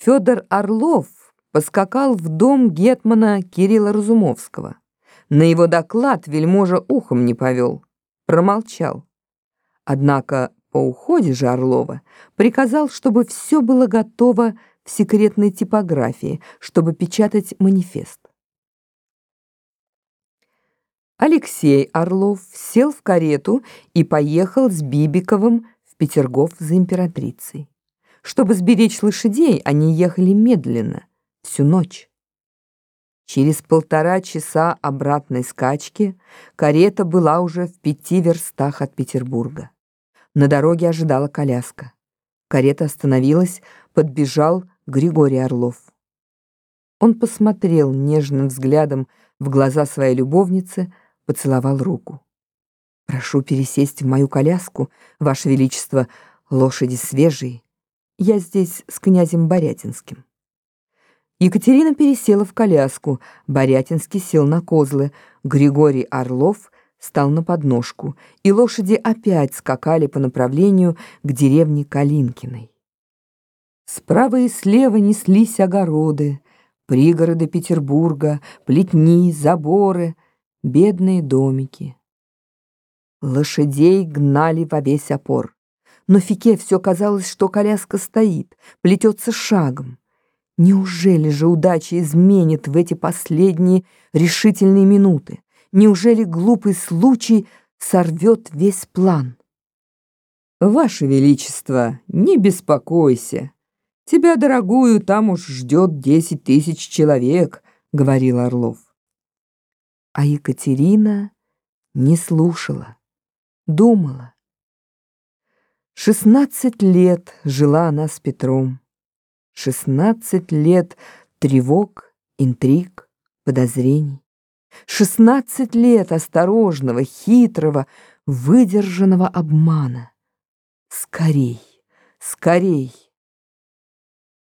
Федор Орлов поскакал в дом гетмана Кирилла Разумовского. На его доклад вельможа ухом не повел, промолчал. Однако по уходе же Орлова приказал, чтобы все было готово в секретной типографии, чтобы печатать манифест. Алексей Орлов сел в карету и поехал с Бибиковым в Петергоф за императрицей. Чтобы сберечь лошадей, они ехали медленно, всю ночь. Через полтора часа обратной скачки карета была уже в пяти верстах от Петербурга. На дороге ожидала коляска. Карета остановилась, подбежал Григорий Орлов. Он посмотрел нежным взглядом в глаза своей любовницы, поцеловал руку. «Прошу пересесть в мою коляску, Ваше Величество, лошади свежие. Я здесь с князем Борятинским». Екатерина пересела в коляску, Борятинский сел на козлы, Григорий Орлов стал на подножку, и лошади опять скакали по направлению к деревне Калинкиной. Справа и слева неслись огороды, пригороды Петербурга, плетни, заборы — бедные домики. Лошадей гнали во весь опор. Но Фике все казалось, что коляска стоит, плетется шагом. Неужели же удача изменит в эти последние решительные минуты? Неужели глупый случай сорвет весь план? «Ваше Величество, не беспокойся. Тебя, дорогую, там уж ждет десять тысяч человек», — говорил Орлов. А Екатерина не слушала, думала. Шестнадцать лет жила она с Петром. Шестнадцать лет тревог, интриг, подозрений. Шестнадцать лет осторожного, хитрого, выдержанного обмана. Скорей, скорей!